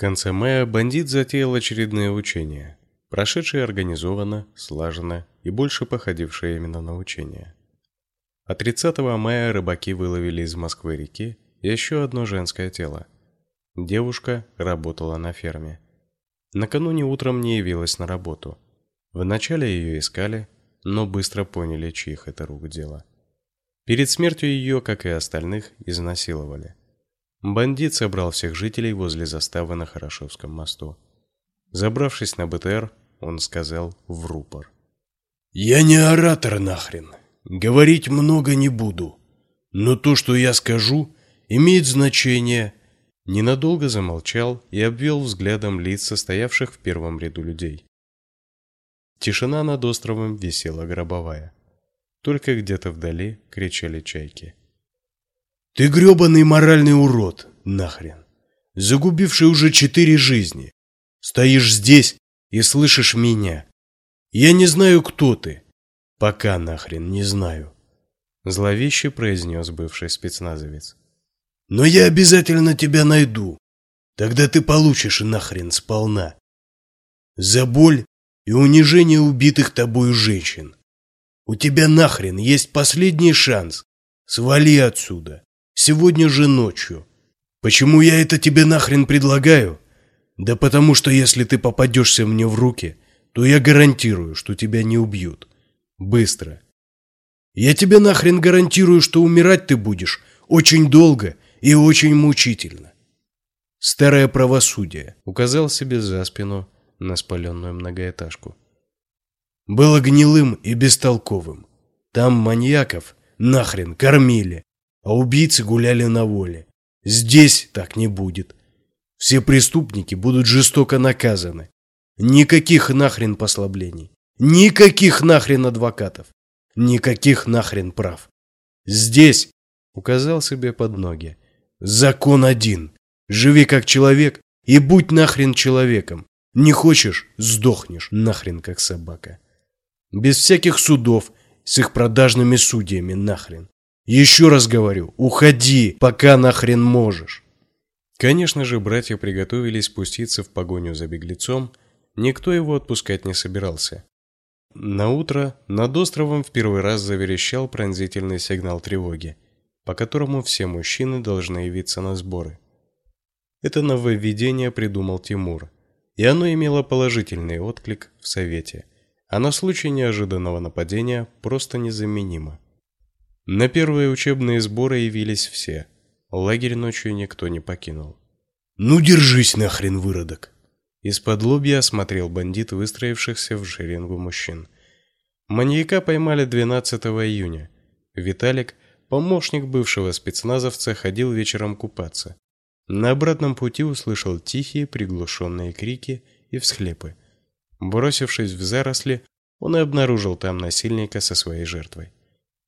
конце мая бандит затеял очередные учения, прошедшие организованно, слаженно и больше походившие именно на учения. А 30 мая рыбаки выловили из Москвы реки еще одно женское тело. Девушка работала на ферме. Накануне утром не явилась на работу. Вначале ее искали, но быстро поняли, чьих это рук дело. Перед смертью ее, как и остальных, изнасиловали. Бандит собрал всех жителей возле заставы на Хорошевском мосту. Забравшись на БТР, он сказал в рупор: "Я не оратор нахрен. Говорить много не буду, но то, что я скажу, имеет значение". Ненадолго замолчал и обвел взглядом лиц стоявших в первом ряду людей. Тишина над островом висела гробовая. Только где-то вдали кричали чайки. Ты грёбаный моральный урод, нахрен, загубивший уже четыре жизни. Стоишь здесь и слышишь меня. Я не знаю, кто ты. Пока нахрен не знаю. Зловеще произнес бывший спецназовец. Но я обязательно тебя найду. Тогда ты получишь нахрен сполна. За боль и унижение убитых тобою женщин. У тебя нахрен есть последний шанс. Свали отсюда. Сегодня же ночью. Почему я это тебе нахрен предлагаю? Да потому что если ты попадешься мне в руки, то я гарантирую, что тебя не убьют. Быстро. Я тебе нахрен гарантирую, что умирать ты будешь очень долго и очень мучительно. Старое правосудие. Указал себе за спину на спаленную многоэтажку. Было гнилым и бестолковым. Там маньяков нахрен кормили, а убийцы гуляли на воле. Здесь так не будет. Все преступники будут жестоко наказаны. Никаких нахрен послаблений. Никаких нахрен адвокатов. Никаких нахрен прав. Здесь, указал себе под ноги, закон один. Живи как человек и будь нахрен человеком. Не хочешь сдохнешь нахрен как собака. Без всяких судов с их продажными судьями нахрен. Еще раз говорю, уходи, пока нахрен можешь. Конечно же, братья приготовились спуститься в погоню за беглецом, никто его отпускать не собирался. На утро над островом в первый раз заверещал пронзительный сигнал тревоги, по которому все мужчины должны явиться на сборы. Это нововведение придумал Тимур, и оно имело положительный отклик в совете, а на случай неожиданного нападения просто незаменимо. На первые учебные сборы явились все. Лагерь ночью никто не покинул. Ну держись нахрен, выродок. Из-под лобья осмотрел бандит выстроившихся в шеренгу мужчин. Маньяка поймали 12 июня. Виталик, помощник бывшего спецназовца, ходил вечером купаться. На обратном пути услышал тихие приглушенные крики и всхлипы. Бросившись в заросли, он и обнаружил там насильника со своей жертвой.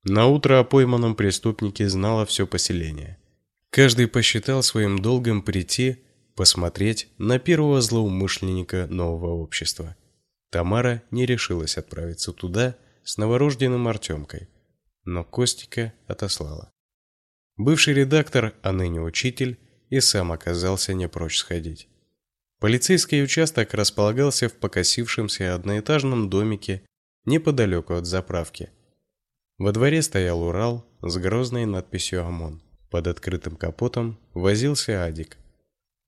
На утро о пойманном преступнике знало все поселение. Каждый посчитал своим долгом прийти, посмотреть на первого злоумышленника нового общества. Тамара не решилась отправиться туда с новорожденным Артемкой, но Костика отослала. Бывший редактор, а ныне учитель, и сам оказался не прочь сходить. Полицейский участок располагался в покосившемся одноэтажном домике неподалеку от заправки – во дворе стоял Урал с грозной надписью ОМОН. Под открытым капотом возился Адик.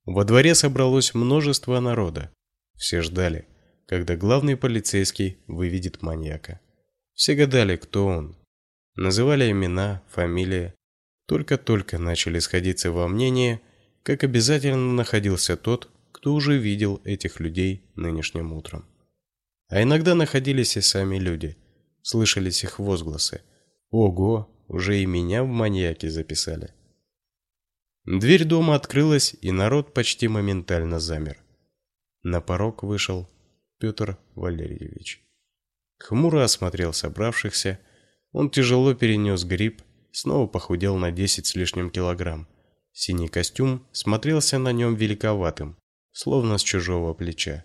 Во дворе собралось множество народа. Все ждали, когда главный полицейский выведет маньяка. Все гадали, кто он. Называли имена, фамилии. Только-только начали сходиться во мнении, как обязательно находился тот, кто уже видел этих людей нынешним утром. А иногда находились и сами люди – слышались их возгласы. Ого, уже и меня в маньяки записали. Дверь дома открылась, и народ почти моментально замер. На порог вышел Петр Валерьевич. Хмуро осмотрел собравшихся, он тяжело перенес грипп, снова похудел на 10 с лишним килограмм. Синий костюм смотрелся на нем великоватым, словно с чужого плеча.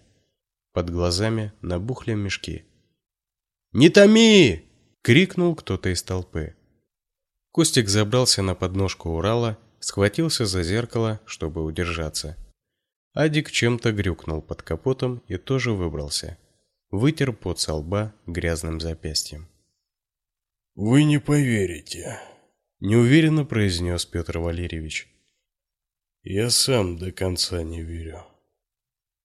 Под глазами набухли мешки. «Не томи!» — крикнул кто-то из толпы. Костик забрался на подножку Урала, схватился за зеркало, чтобы удержаться. Адик чем-то грюкнул под капотом и тоже выбрался. Вытер пот со лба грязным запястьем. «Вы не поверите», — неуверенно произнес Петр Валерьевич. «Я сам до конца не верю».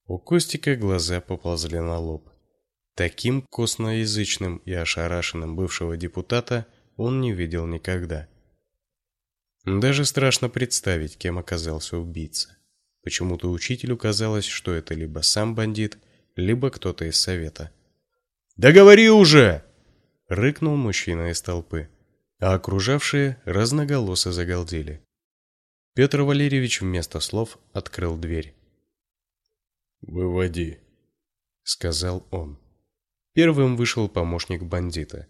У Костика глаза поползли на лоб. Таким косноязычным и ошарашенным бывшего депутата он не видел никогда. Даже страшно представить, кем оказался убийца. Почему-то учителю казалось, что это либо сам бандит, либо кто-то из совета. «Да говори уже!» — рыкнул мужчина из толпы, а окружавшие разноголосо загалдели. Петр Валерьевич вместо слов открыл дверь. «Выводи», — сказал он. Первым вышел помощник бандита.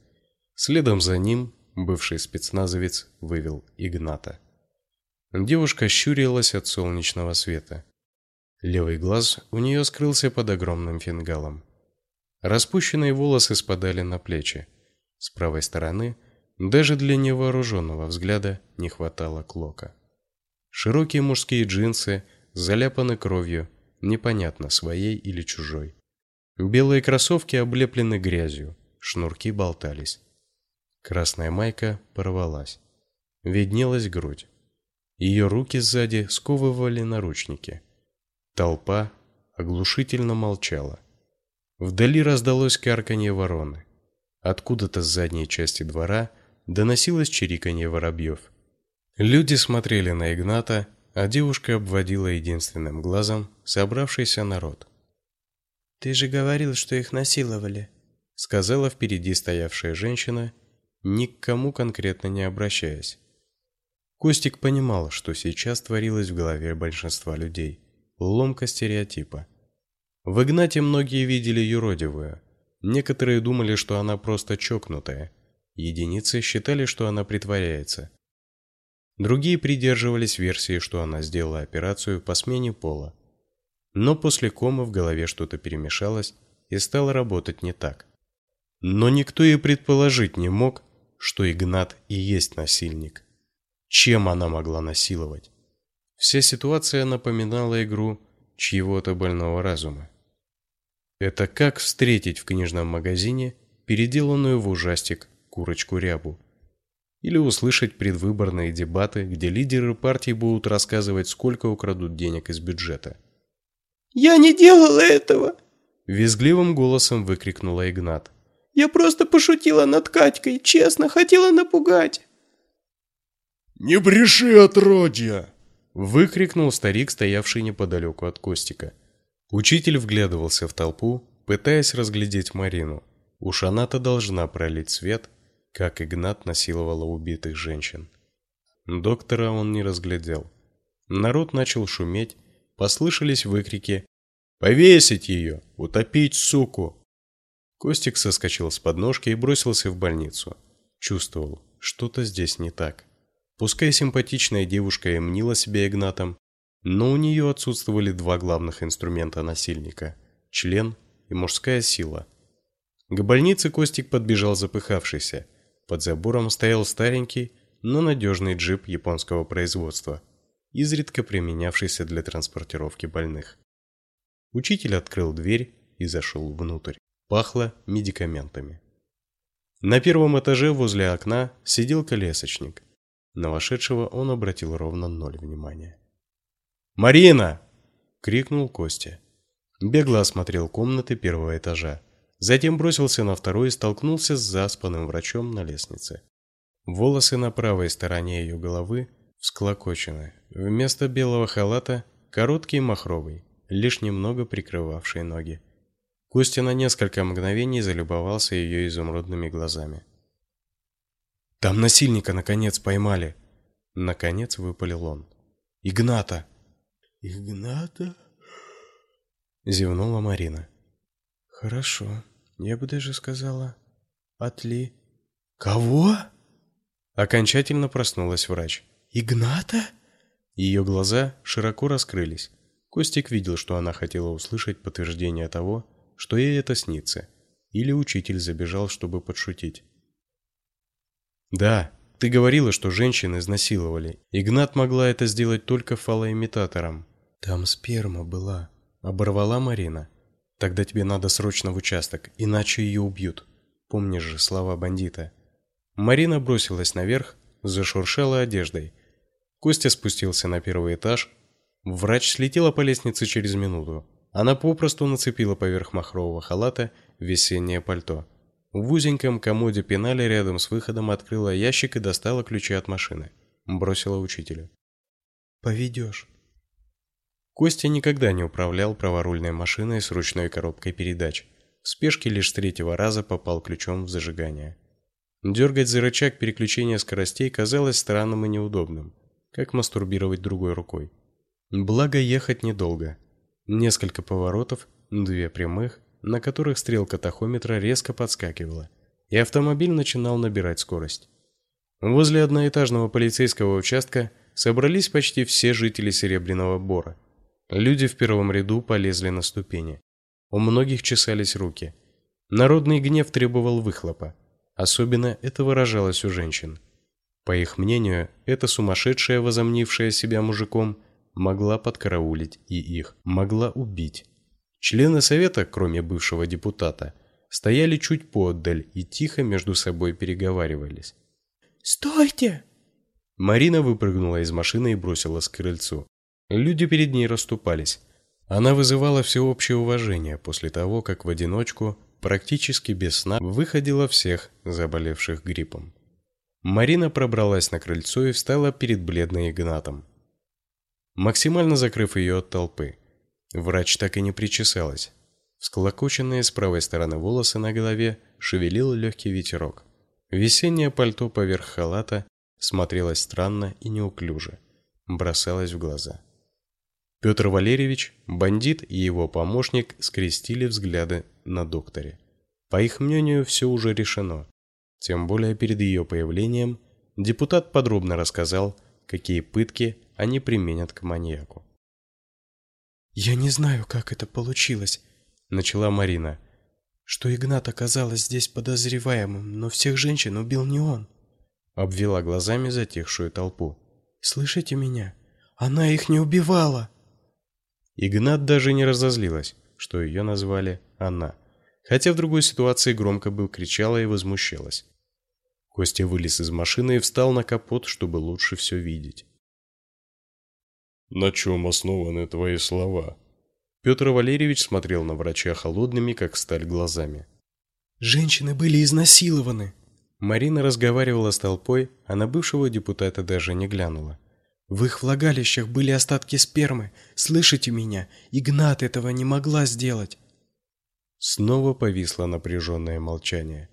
Следом за ним бывший спецназовец вывел Игната. Девушка щурилась от солнечного света. Левый глаз у нее скрылся под огромным фингалом. Распущенные волосы спадали на плечи. С правой стороны даже для невооруженного взгляда не хватало клока. Широкие мужские джинсы заляпаны кровью, непонятно своей или чужой. Белые кроссовки облеплены грязью, шнурки болтались. Красная майка порвалась. Виднелась грудь. Ее руки сзади сковывали наручники. Толпа оглушительно молчала. Вдали раздалось карканье вороны. Откуда-то с задней части двора доносилось чириканье воробьев. Люди смотрели на Игната, а девушка обводила единственным глазом собравшийся народ. «Ты же говорил, что их насиловали», — сказала впереди стоявшая женщина, ни к кому конкретно не обращаясь. Костик понимал, что сейчас творилось в голове большинства людей. Ломка стереотипа. В Игнате многие видели юродивую. Некоторые думали, что она просто чокнутая. Единицы считали, что она притворяется. Другие придерживались версии, что она сделала операцию по смене пола. Но после комы в голове что-то перемешалось и стало работать не так. Но никто и предположить не мог, что Игнат и есть насильник. Чем она могла насиловать? Вся ситуация напоминала игру чьего-то больного разума. Это как встретить в книжном магазине переделанную в ужастик курочку-рябу. Или услышать предвыборные дебаты, где лидеры партий будут рассказывать, сколько украдут денег из бюджета. «Я не делала этого!» Визгливым голосом выкрикнула Игнат. «Я просто пошутила над Катькой, честно, хотела напугать!» «Не бреши, отродья!» Выкрикнул старик, стоявший неподалеку от Костика. Учитель вглядывался в толпу, пытаясь разглядеть Марину. Уж она-то должна пролить свет, как Игнат насиловала убитых женщин. Доктора он не разглядел. Народ начал шуметь, послышались выкрики «Повесить ее! Утопить, суку!» Костик соскочил с подножки и бросился в больницу. Чувствовал, что-то здесь не так. Пускай симпатичная девушка и мнила себя Игнатом, но у нее отсутствовали два главных инструмента насильника – член и мужская сила. К больнице Костик подбежал запыхавшийся. Под забором стоял старенький, но надежный джип японского производства, изредка применявшийся для транспортировки больных. Учитель открыл дверь и зашел внутрь. Пахло медикаментами. На первом этаже возле окна сидел колясочник – на вошедшего он обратил ровно ноль внимания. «Марина!» — крикнул Костя. Бегло осмотрел комнаты первого этажа. Затем бросился на второй и столкнулся с заспанным врачом на лестнице. Волосы на правой стороне ее головы всклокочены. Вместо белого халата короткий махровый, лишь немного прикрывавший ноги. Костя на несколько мгновений залюбовался ее изумрудными глазами. Там насильника наконец поймали. Наконец выпалил он. Игната. Игната? Зевнула Марина. Хорошо. Я бы даже сказала Отли. Кого? Окончательно проснулась врач. Игната? Ее глаза широко раскрылись. Костик видел, что она хотела услышать подтверждение того, что ей это снится, или учитель забежал, чтобы подшутить. Да, ты говорила, что женщин изнасиловали. Игнат могла это сделать только фалоимитатором. Там сперма была, оборвала Марина. Тогда тебе надо срочно в участок, иначе ее убьют. Помнишь же слова бандита. Марина бросилась наверх, зашуршала одеждой. Костя спустился на первый этаж. Врач слетела по лестнице через минуту. Она попросту нацепила поверх махрового халата весеннее пальто. В узеньком комоде пенали рядом с выходом открыла ящик и достала ключи от машины. Бросила учителю. «Поведешь». Костя никогда не управлял праворульной машиной с ручной коробкой передач. В спешке лишь с третьего раза попал ключом в зажигание. Дергать за рычаг переключения скоростей казалось странным и неудобным, как мастурбировать другой рукой. Благо ехать недолго. Несколько поворотов, две прямых, на которых стрелка тахометра резко подскакивала, и автомобиль начинал набирать скорость. Возле одноэтажного полицейского участка собрались почти все жители Серебряного Бора. Люди в первом ряду полезли на ступени. У многих чесались руки. Народный гнев требовал выхлопа. Особенно это выражалось у женщин. По их мнению, эта сумасшедшая, возомнившая себя мужиком, могла подкараулить и их, могла убить. Члены совета, кроме бывшего депутата, стояли чуть поотдаль и тихо между собой переговаривались. «Стойте!» Марина выпрыгнула из машины и бросилась к крыльцу. Люди перед ней расступались. Она вызывала всеобщее уважение после того, как в одиночку, практически без сна, выходила всех заболевших гриппом. Марина пробралась на крыльцо и встала перед бледной Игнатом, максимально закрыв ее от толпы. Врач так и не причесалась. Всклокоченные с правой стороны волосы на голове шевелил легкий ветерок. Весеннее пальто поверх халата смотрелось странно и неуклюже, бросалось в глаза. Петр Валерьевич, бандит и его помощник скрестили взгляды на докторе. По их мнению, все уже решено. Тем более перед ее появлением депутат подробно рассказал, какие пытки они применят к маньяку. «Я не знаю, как это получилось», — начала Марина. «Что Игнат оказалась здесь подозреваемым, но всех женщин убил не он». Обвела глазами затихшую толпу. «Слышите меня? Она их не убивала!» Игнат даже не разозлилась, что ее назвали «она», хотя в другой ситуации громко бы кричала и возмущалась. Костя вылез из машины и встал на капот, чтобы лучше все видеть. «На чем основаны твои слова?» Петр Валерьевич смотрел на врача холодными, как сталь, глазами. «Женщины были изнасилованы!» Марина разговаривала с толпой, а на бывшего депутата даже не глянула. В их влагалищах были остатки спермы. Слышите меня? Игнат этого не могла сделать. Снова повисло напряженное молчание.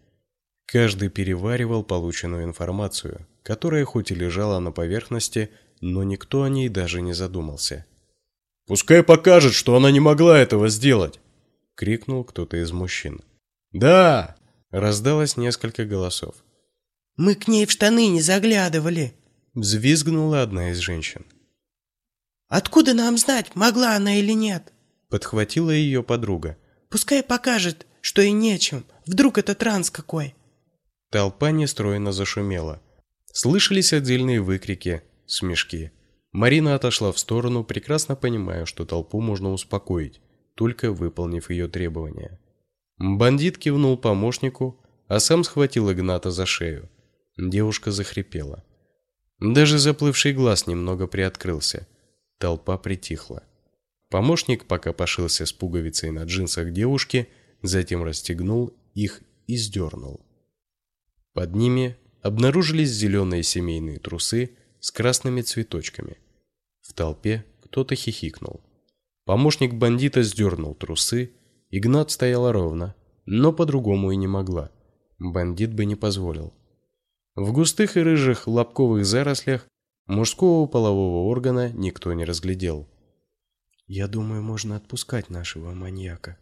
Каждый переваривал полученную информацию, которая хоть и лежала на поверхности, но никто о ней даже не задумался. Пускай покажет, что она не могла этого сделать, крикнул кто-то из мужчин. Да, раздалось несколько голосов. Мы к ней в штаны не заглядывали, Взвизгнула одна из женщин. «Откуда нам знать, могла она или нет?» Подхватила ее подруга. «Пускай покажет, что и нечем. Вдруг это транс какой?» Толпа нестройно зашумела. Слышались отдельные выкрики, смешки. Марина отошла в сторону, прекрасно понимая, что толпу можно успокоить, только выполнив ее требования. Бандит кивнул помощнику, а сам схватил Игната за шею. Девушка захрипела. Даже заплывший глаз немного приоткрылся. Толпа притихла. Помощник пока пошился с пуговицей на джинсах девушки, затем расстегнул их и сдернул. Под ними обнаружились зеленые семейные трусы с красными цветочками. В толпе кто-то хихикнул. Помощник бандита сдернул трусы, Игнат стояла ровно, но по-другому и не могла. Бандит бы не позволил. В густых и рыжих лобковых зарослях мужского полового органа никто не разглядел. Я думаю, можно отпускать нашего маньяка.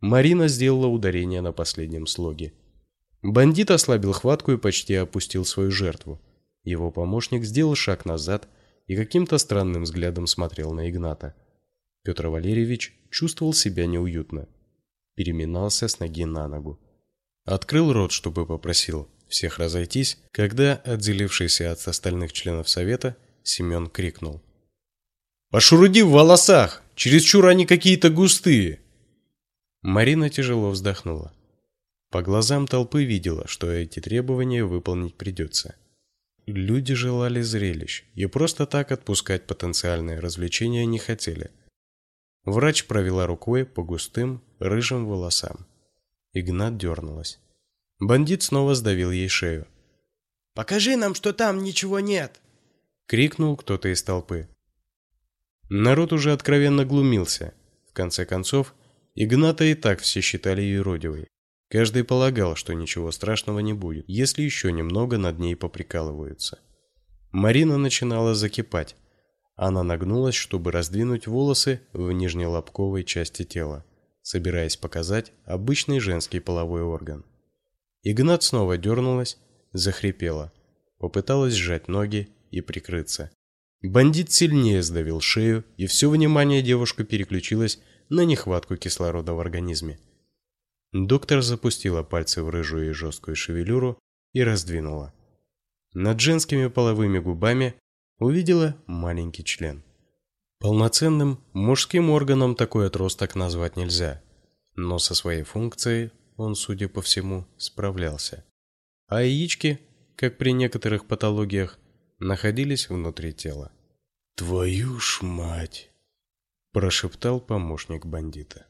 Марина сделала ударение на последнем слоге. Бандит ослабил хватку и почти опустил свою жертву. Его помощник сделал шаг назад и каким-то странным взглядом смотрел на Игната. Петр Валерьевич чувствовал себя неуютно. Переминался с ноги на ногу. Открыл рот, чтобы попросил всех разойтись, когда, отделившийся от остальных членов совета, Семен крикнул. Пошуруди в волосах, чересчур они какие-то густые. Марина тяжело вздохнула. По глазам толпы видела, что эти требования выполнить придется. Люди желали зрелищ и просто так отпускать потенциальные развлечения не хотели. Врач провела рукой по густым рыжим волосам. Игнат дернулась. Бандит снова сдавил ей шею. «Покажи нам, что там ничего нет!» — крикнул кто-то из толпы. Народ уже откровенно глумился. В конце концов, Игната и так все считали юродивой. Каждый полагал, что ничего страшного не будет, если еще немного над ней поприкалываются. Марина начинала закипать. Она нагнулась, чтобы раздвинуть волосы в нижнелобковой части тела, собираясь показать обычный женский половой орган. Игнат снова дернулась, захрипела, попыталась сжать ноги и прикрыться. Бандит сильнее сдавил шею, и все внимание девушки переключилось на нехватку кислорода в организме. Доктор запустила пальцы в рыжую и жесткую шевелюру и раздвинула. Над женскими половыми губами увидела маленький член. Полноценным мужским органом такой отросток назвать нельзя, но со своей функцией он, судя по всему, справлялся. А яички, как при некоторых патологиях, находились внутри тела. «Твою ж мать!» – прошептал помощник бандита.